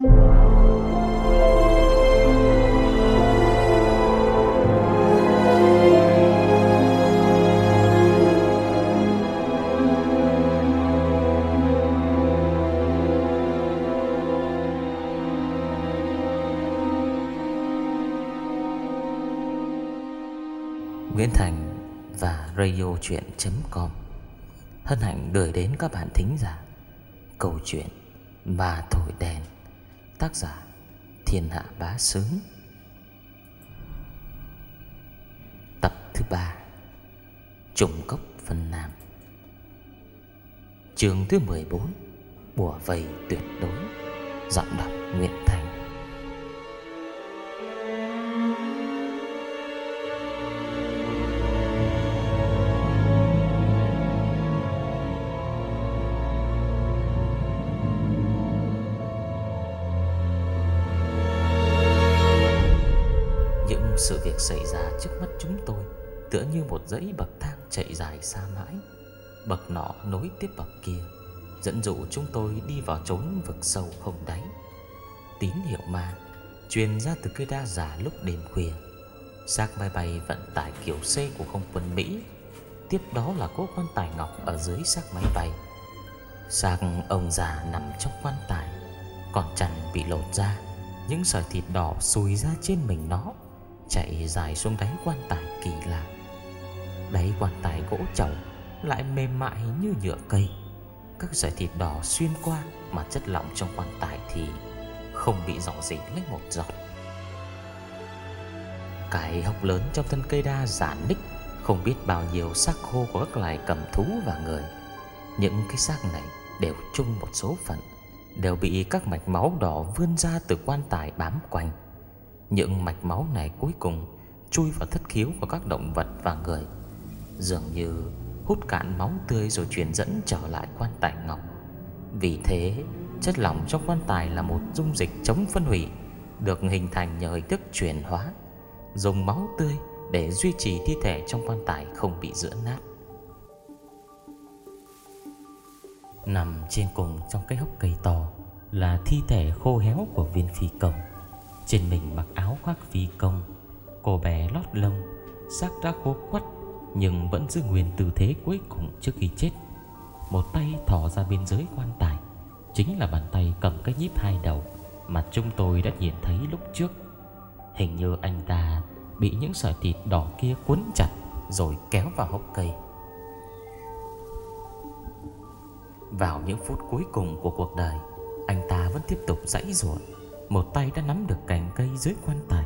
Nguyễn Thành và radiotruyện.com Hân hạnh gửi đến các bạn thính giả Câu chuyện Mà Thổi Đèn. Tác giả Thiên Hạ Bá Sướng Tập thứ ba, Trùng Cốc Phần Nam. Chương thứ 14 Bùa vây tuyệt đối. Giọng đọc Nguyễn Thành. Sự việc xảy ra trước mắt chúng tôi Tựa như một dãy bậc thang chạy dài xa mãi. Bậc nọ nối tiếp bậc kia, Dẫn dụ chúng tôi đi vào chốn vực sâu không đáy. Tín hiệu ma Truyền ra từ cây đa giả lúc đêm khuya. Xác máy bay vận tải kiểu C của không quân Mỹ, Tiếp đó là cỗ quan tài ngọc ở dưới xác máy bay. Xác ông già nằm trong quan tài, Còn chằn bị lột ra Những sợi thịt đỏ xùi ra trên mình nó. Chạy dài xuống đáy quan tài kỳ lạ. Đáy quan tài gỗ trầu Lại mềm mại như nhựa cây. Các sợi thịt đỏ xuyên qua Mà chất lỏng trong quan tài thì Không bị dò dỉ lấy một giọt. Cái hốc lớn trong thân cây đa giả ních Không biết bao nhiêu xác khô của các loài cầm thú và người. Những cái xác này đều chung một số phận, Đều bị các mạch máu đỏ vươn ra từ quan tài bám quanh. Những mạch máu này cuối cùng Chui vào thất khiếu của các động vật và người. Dường như hút cạn máu tươi rồi truyền dẫn trở lại quan tài ngọc. Vì thế, chất lỏng trong quan tài là một dung dịch chống phân hủy, Được hình thành nhờ hình thức chuyển hóa. Dùng máu tươi để duy trì thi thể trong quan tài không bị rữa nát. Nằm trên cùng trong cái hốc cây to Là thi thể khô héo của viên phi công. Trên mình mặc áo khoác phi công, Cô bé lót lông, xác đã khô quắt, Nhưng vẫn giữ nguyên tư thế cuối cùng trước khi chết. Một tay thỏ ra bên dưới quan tài, Chính là bàn tay cầm cái nhíp hai đầu Mà chúng tôi đã nhìn thấy lúc trước. Hình như anh ta bị những sợi thịt đỏ kia cuốn chặt Rồi kéo vào hốc cây. Vào những phút cuối cùng của cuộc đời, Anh ta vẫn tiếp tục dãy ruộng. Một tay đã nắm được cành cây dưới quan tài,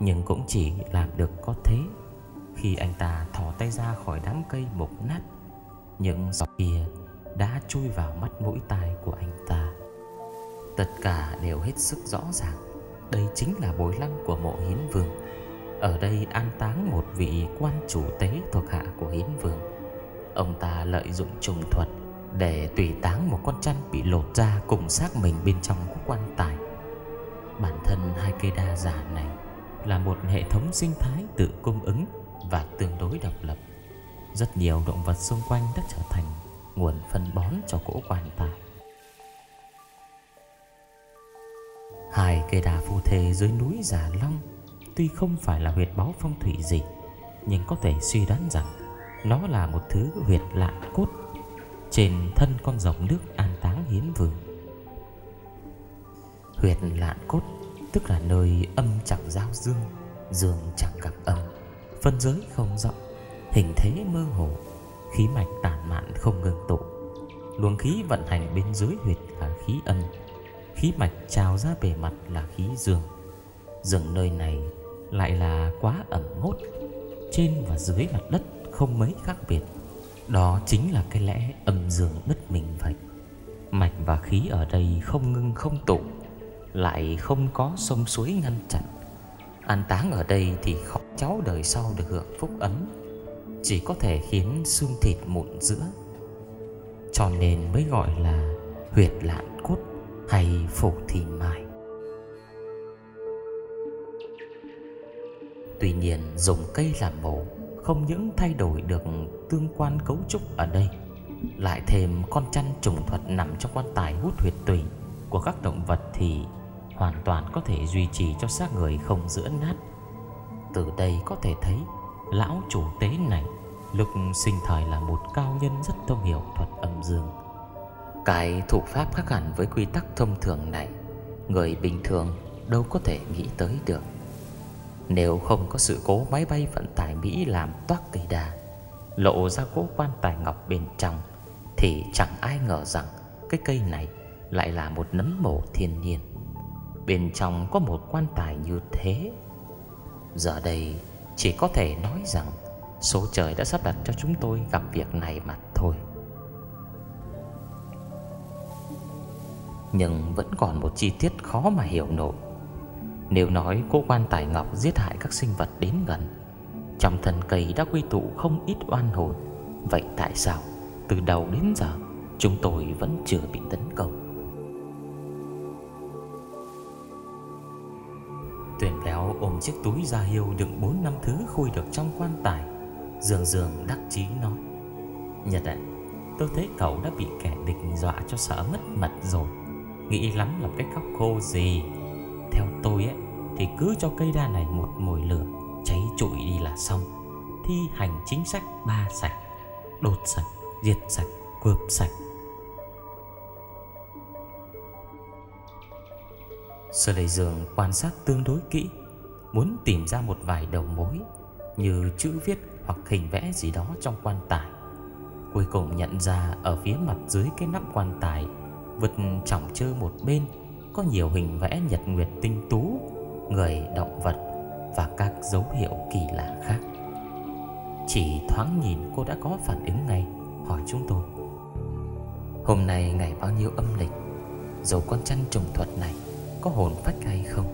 Nhưng cũng chỉ làm được có thế. Khi anh ta thò tay ra khỏi đám cây mục nát, Những giọt kia đã chui vào mắt mũi tai của anh ta. Tất cả đều hết sức rõ ràng. Đây chính là bối lăng của mộ hiến vương. Ở đây an táng một vị quan chủ tế thuộc hạ của hiến vương. Ông ta lợi dụng trùng thuật để tùy táng một con chăn bị lột ra cùng xác mình bên trong của quan tài. Bản thân hai cây đa giả này là một hệ thống sinh thái tự cung ứng và tương đối độc lập. Rất nhiều động vật xung quanh đã trở thành nguồn phân bón cho cỗ quan tài. Hai cây đa phu thê dưới núi Già Long tuy không phải là huyệt báu phong thủy gì, nhưng có thể suy đoán rằng nó là một thứ huyệt lạ cốt trên thân con rồng nước an táng hiến vương huyệt lạn cốt, tức là nơi âm chẳng giao dương dương chẳng gặp âm. Phân giới không rộng, hình thế mơ hồ, khí mạch tản mạn không ngừng tụ. Luồng khí vận hành bên dưới huyệt là khí âm. Khí mạch trào ra bề mặt là khí dương. Rừng nơi này lại là quá ẩm ngốt trên và dưới mặt đất không mấy khác biệt. Đó chính là cái lẽ âm dương bất mình vậy. Mạch và khí ở đây không ngưng không tụ. Lại không có sông suối ngăn chặn. An táng ở đây thì khó cháu đời sau được hưởng phúc ấm. Chỉ có thể khiến xương thịt mụn giữa. Cho nên mới gọi là huyệt lạn cốt hay phủ thì mài Tuy nhiên dùng cây làm mổ không những thay đổi được tương quan cấu trúc ở đây, lại thêm con chăn trùng thuật nằm trong quan tài hút huyệt tủy của các động vật thì hoàn toàn có thể duy trì cho xác người không giữa nát. Từ đây có thể thấy lão chủ tế này lúc sinh thời là một cao nhân rất thông hiểu thuật âm dương. Cái thủ pháp khác hẳn với quy tắc thông thường này, người bình thường đâu có thể nghĩ tới được. Nếu không có sự cố máy bay vận tải Mỹ làm toát cây đà, lộ ra cố quan tài ngọc bên trong, thì chẳng ai ngờ rằng cái cây này lại là một nấm mồ thiên nhiên. Bên trong có một quan tài như thế. Giờ đây, chỉ có thể nói rằng Số trời đã sắp đặt cho chúng tôi gặp việc này mà thôi. Nhưng vẫn còn một chi tiết khó mà hiểu nổi. Nếu nói cô quan tài ngọc giết hại các sinh vật đến gần, Trong thân cây đã quy tụ không ít oan hồn, Vậy tại sao từ đầu đến giờ Chúng tôi vẫn chưa bị tấn công? Léo ôm chiếc túi da hiêu đựng bốn năm thứ khui được trong quan tài. Dường dường đắc chí nói Nhật ạ Tôi thấy cậu đã bị kẻ địch dọa cho sợ mất mật rồi. Nghĩ lắm là cái khóc khô gì. Theo tôi ấy Thì cứ cho cây đa này một mồi lửa Cháy trụi đi là xong. Thi hành chính sách ba sạch Đột sạch, diệt sạch, cướp sạch. Sơ Lê giường quan sát tương đối kỹ Muốn tìm ra một vài đầu mối Như chữ viết hoặc hình vẽ gì đó trong quan tài. Cuối cùng nhận ra ở phía mặt dưới cái nắp quan tài Vật trọng chơ một bên Có nhiều hình vẽ nhật nguyệt tinh tú Người, động vật Và các dấu hiệu kỳ lạ khác. Chỉ thoáng nhìn cô đã có phản ứng ngay Hỏi chúng tôi. Hôm nay ngày bao nhiêu âm lịch? Dấu con chăn trùng thuật này có hồn phách hay không.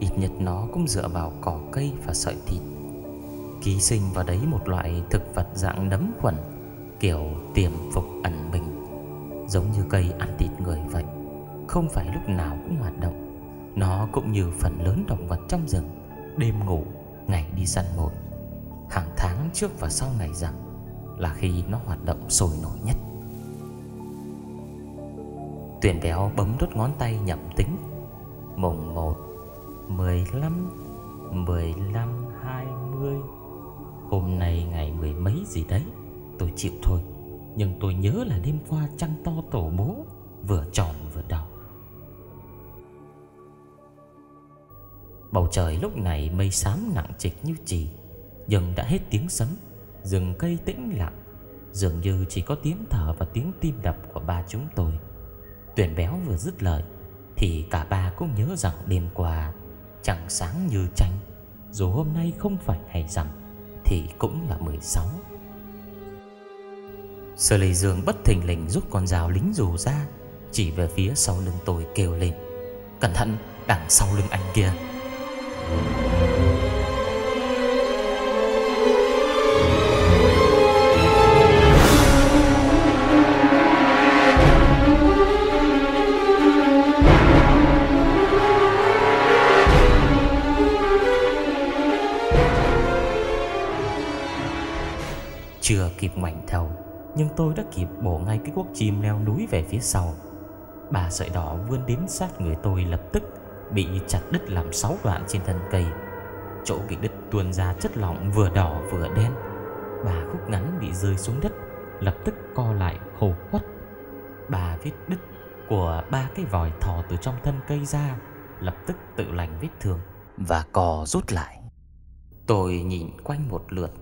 Ít nhất nó cũng dựa vào cỏ cây và sợi thịt. Ký sinh vào đấy một loại thực vật dạng nấm khuẩn Kiểu tiềm phục ẩn mình Giống như cây ăn thịt người vậy. Không phải lúc nào cũng hoạt động. Nó cũng như phần lớn động vật trong rừng Đêm ngủ, ngày đi săn mồi. Hàng tháng trước và sau ngày rằm Là khi nó hoạt động sôi nổi nhất. Tuyển béo bấm đốt ngón tay nhậm tính. Mùng 1 15 15 20 Hôm nay ngày mười mấy gì đấy? Tôi chịu thôi, Nhưng tôi nhớ là đêm qua trăng to tổ bố, Vừa tròn vừa đỏ Bầu trời lúc này mây xám nặng trịch như chỉ. Nhưng đã hết tiếng sấm, Rừng cây tĩnh lặng. Dường như chỉ có tiếng thở và tiếng tim đập của ba chúng tôi. Tuyển béo vừa dứt lời thì cả ba cũng nhớ rằng đêm qua Chẳng sáng như tranh Dù hôm nay không phải ngày rằm, Thì cũng là 16 Sơ Lê Dương bất thình lình rút con dao lính dù ra, Chỉ về phía sau lưng tôi kêu lên, Cẩn thận, đằng sau lưng anh kia. Chưa kịp ngoảnh đầu, Nhưng tôi đã kịp bổ ngay cái quốc chim leo núi về phía sau. Bà sợi đỏ vươn đến sát người tôi lập tức Bị chặt đứt làm sáu đoạn trên thân cây. Chỗ bị đứt tuôn ra chất lỏng vừa đỏ vừa đen. Bà khúc ngắn bị rơi xuống đất Lập tức co lại khô quắt Bà vết đứt của ba cái vòi thò từ trong thân cây ra Lập tức tự lành vết thương Và cò rút lại. Tôi nhìn quanh một lượt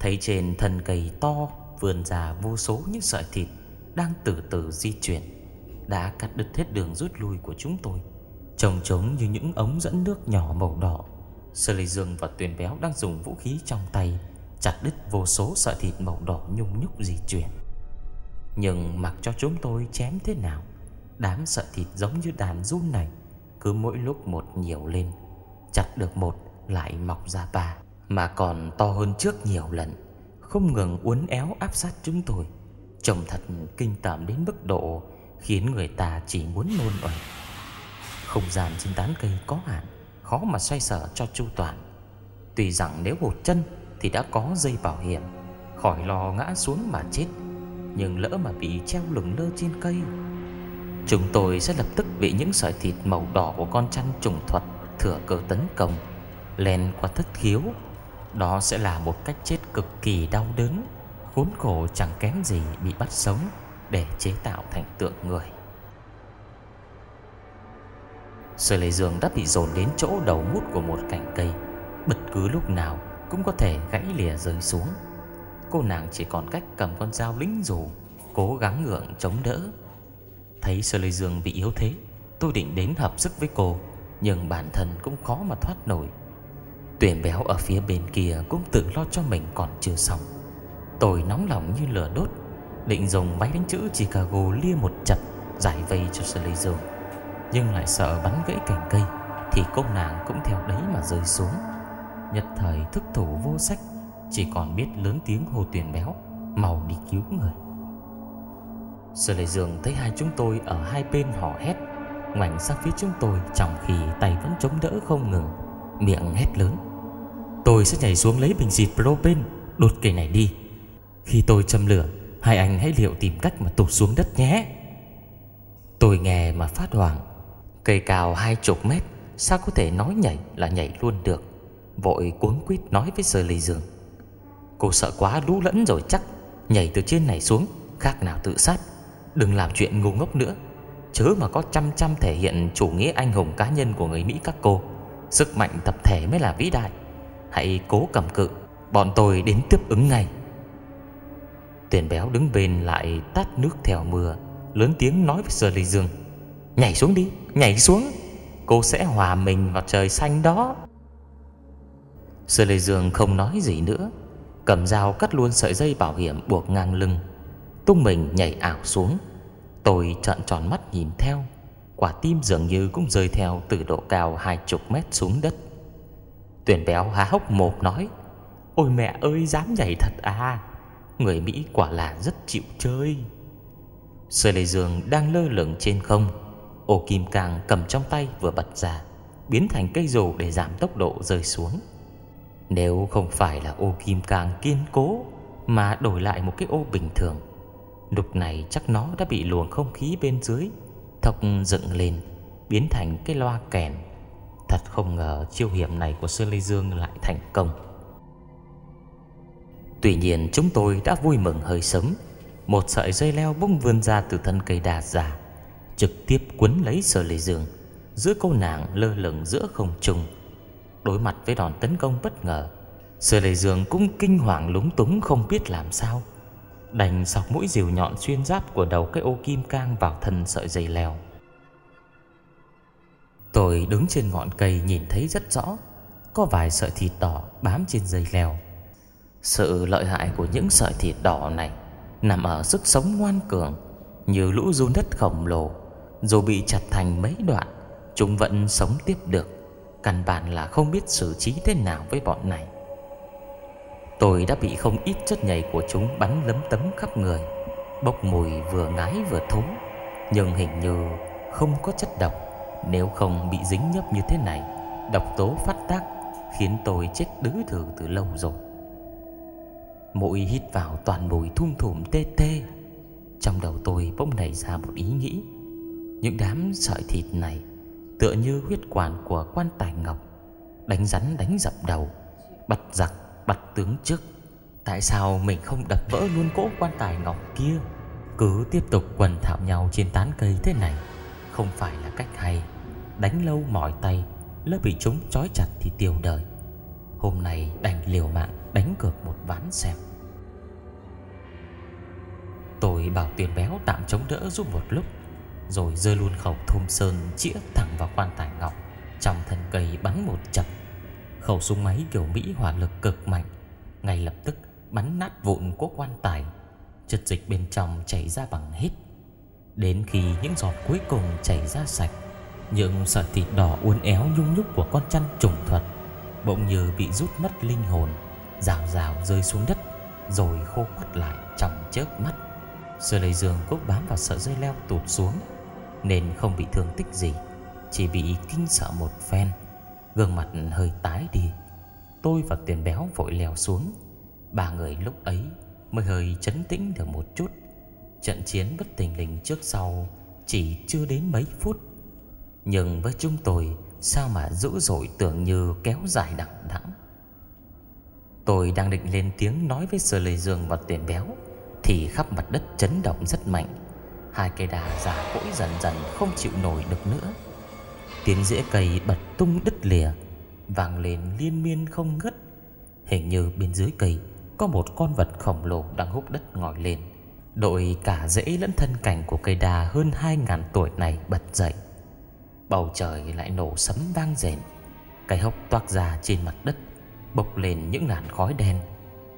Thấy trên thân cây to, vườn ra vô số những sợi thịt đang từ từ di chuyển, đã cắt đứt hết đường rút lui của chúng tôi. Trông trống như những ống dẫn nước nhỏ màu đỏ. Sơ Lê Dương và Tuyền Béo đang dùng vũ khí trong tay, chặt đứt vô số sợi thịt màu đỏ nhung nhúc di chuyển. Nhưng mặc cho chúng tôi chém thế nào, đám sợi thịt giống như đàn run này cứ mỗi lúc một nhiều lên, chặt được một lại mọc ra ba mà còn to hơn trước nhiều lần, không ngừng uốn éo áp sát chúng tôi. Trông thật kinh tởm đến mức độ khiến người ta chỉ muốn nôn ẩy. Không gian trên tán cây có hạn, khó mà xoay sở cho chu toàn. Tuy rằng nếu hụt chân thì đã có dây bảo hiểm, khỏi lo ngã xuống mà chết. Nhưng lỡ mà bị treo lửng lơ trên cây, Chúng tôi sẽ lập tức bị những sợi thịt màu đỏ của con chăn trùng thuật thừa cơ tấn công, len qua thất khiếu. Đó sẽ là một cách chết cực kỳ đau đớn, khốn khổ chẳng kém gì bị bắt sống để chế tạo thành tượng người. Sở lê dương đã bị dồn đến chỗ đầu mút của một cành cây, bất cứ lúc nào cũng có thể gãy lìa rơi xuống. Cô nàng chỉ còn cách cầm con dao lính dù, cố gắng ngượng chống đỡ. Thấy Sơ Lê Dương bị yếu thế, tôi định đến hợp sức với cô, nhưng bản thân cũng khó mà thoát nổi. Tuyển béo ở phía bên kia cũng tự lo cho mình còn chưa xong. Tôi nóng lòng như lửa đốt, định dùng máy đánh chữ Chicago lia một chập giải vây cho Sơ Dương. Nhưng lại sợ bắn gãy cành cây thì cô nàng cũng theo đấy mà rơi xuống. Nhật thời thức thủ vô sách, chỉ còn biết lớn tiếng hô tuyển béo, mau đi cứu người. Sở Lệ Dương thấy hai chúng tôi ở hai bên họ hét Ngoảnh sang phía chúng tôi Trong khi tay vẫn chống đỡ không ngừng Miệng hét lớn Tôi sẽ nhảy xuống lấy bình xịt propane, Đốt cây này đi. Khi tôi châm lửa, Hai anh hãy liệu tìm cách mà tụt xuống đất nhé. Tôi nghe mà phát hoảng. Cây cao hai chục mét, Sao có thể nói nhảy là nhảy luôn được? Vội cuống quýt nói với sơ Lê Dương. Cô sợ quá, lú lẫn rồi chắc. Nhảy từ trên này xuống, Khác nào tự sát. Đừng làm chuyện ngu ngốc nữa. Chớ mà có chăm chăm thể hiện chủ nghĩa anh hùng cá nhân của người Mỹ các cô. Sức mạnh tập thể mới là vĩ đại. Hãy cố cầm cự Bọn tôi đến tiếp ứng ngay. Tuyển béo đứng bên lại tát nước theo mưa Lớn tiếng nói với Sơ Lê Dương. Nhảy xuống đi, nhảy xuống Cô sẽ hòa mình vào trời xanh đó. Sơ Lê Dương không nói gì nữa Cầm dao cắt luôn sợi dây bảo hiểm buộc ngang lưng Tung mình nhảy ảo xuống. Tôi trợn tròn mắt nhìn theo Quả tim dường như cũng rơi theo từ độ cao hai chục mét xuống đất. Tuyển béo há hốc mồm nói, Ôi mẹ ơi, dám nhảy thật à? Người Mỹ quả là rất chịu chơi. Sơ Lê Dương đang lơ lửng trên không, Ô kim càng cầm trong tay vừa bật ra, Biến thành cây dù để giảm tốc độ rơi xuống. Nếu không phải là ô kim càng kiên cố Mà đổi lại một cái ô bình thường, Lúc này chắc nó đã bị luồng không khí bên dưới Thọc dựng lên, Biến thành cái loa kèn. Thật không ngờ chiêu hiểm này của Sơn Lê Dương lại thành công. Tuy nhiên, chúng tôi đã vui mừng hơi sớm. Một sợi dây leo bung vươn ra từ thân cây đà già, Trực tiếp quấn lấy Sơn Lê Dương, Giữa cô nàng lơ lửng giữa không trung. Đối mặt với đòn tấn công bất ngờ, Sơ Lê Dương cũng kinh hoàng lúng túng không biết làm sao. Đành sọc mũi diều nhọn xuyên giáp của đầu cái ô kim cang vào thân sợi dây leo. Tôi đứng trên ngọn cây nhìn thấy rất rõ, Có vài sợi thịt đỏ bám trên dây leo. Sự lợi hại của những sợi thịt đỏ này Nằm ở sức sống ngoan cường, Như lũ run đất khổng lồ. Dù bị chặt thành mấy đoạn, Chúng vẫn sống tiếp được. Căn bản là không biết xử trí thế nào với bọn này. Tôi đã bị không ít chất nhầy của chúng bắn lấm tấm khắp người. Bốc mùi vừa ngái vừa thối, Nhưng hình như không có chất độc. Nếu không bị dính nhấp như thế này, Độc tố phát tác Khiến tôi chết đứ thử từ lâu rồi. Mũi hít vào toàn mùi thum thủm tê tê. Trong đầu tôi bỗng nảy ra một ý nghĩ. Những đám sợi thịt này Tựa như huyết quản của quan tài ngọc, Đánh rắn đánh dập đầu, Bật giặc, bật tướng trước. Tại sao mình không đập vỡ luôn cỗ quan tài ngọc kia, Cứ tiếp tục quần thảo nhau trên tán cây thế này? Không phải là cách hay. Đánh lâu mỏi tay Lỡ bị chúng trói chặt thì tiêu đời. Hôm nay đành liều mạng đánh cược một ván xem. Tôi bảo tuyển béo tạm chống đỡ giúp một lúc, Rồi rơi luôn khẩu thôm sơn chĩa thẳng vào quan tài ngọc, Trong thân cây bắn một chập. Khẩu súng máy kiểu Mỹ hỏa lực cực mạnh, Ngay lập tức bắn nát vụn của quan tài. Chất dịch bên trong chảy ra bằng hít Đến khi những giọt cuối cùng chảy ra sạch, Những sợi thịt đỏ uốn éo nhung nhúc của con chăn trùng thuật Bỗng như bị rút mất linh hồn, Rào rào rơi xuống đất, Rồi khô quắt lại trong chớp mắt. Sơ lây dương cũng bám vào sợi dây leo tụt xuống, Nên không bị thương tích gì, Chỉ bị kinh sợ một phen. Gương mặt hơi tái đi, Tôi và tiền béo vội leo xuống. Ba người lúc ấy Mới hơi chấn tĩnh được một chút. Trận chiến bất tình lình trước sau chỉ chưa đến mấy phút. Nhưng với chúng tôi, Sao mà dữ dội tưởng như kéo dài đằng đẵng? Tôi đang định lên tiếng nói với Sơ Lê Dương và Tiền Béo, Thì khắp mặt đất chấn động rất mạnh. Hai cây đà già cỗi dần dần không chịu nổi được nữa. Tiếng rễ cây bật tung đứt lìa Vang lên liên miên không ngất Hình như bên dưới cây Có một con vật khổng lồ đang hút đất ngồi lên. Đội cả rễ lẫn thân cảnh của cây đà hơn 2.000 tuổi này bật dậy. Bầu trời lại nổ sấm vang rền. Cái hốc toát ra trên mặt đất, Bốc lên những làn khói đen.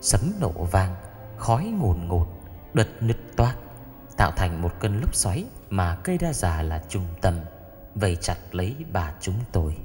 Sấm nổ vang, Khói ngùn ngụt Đợt nứt toát Tạo thành một cơn lốc xoáy Mà cây đa già là trung tâm, Vây chặt lấy bà chúng tôi.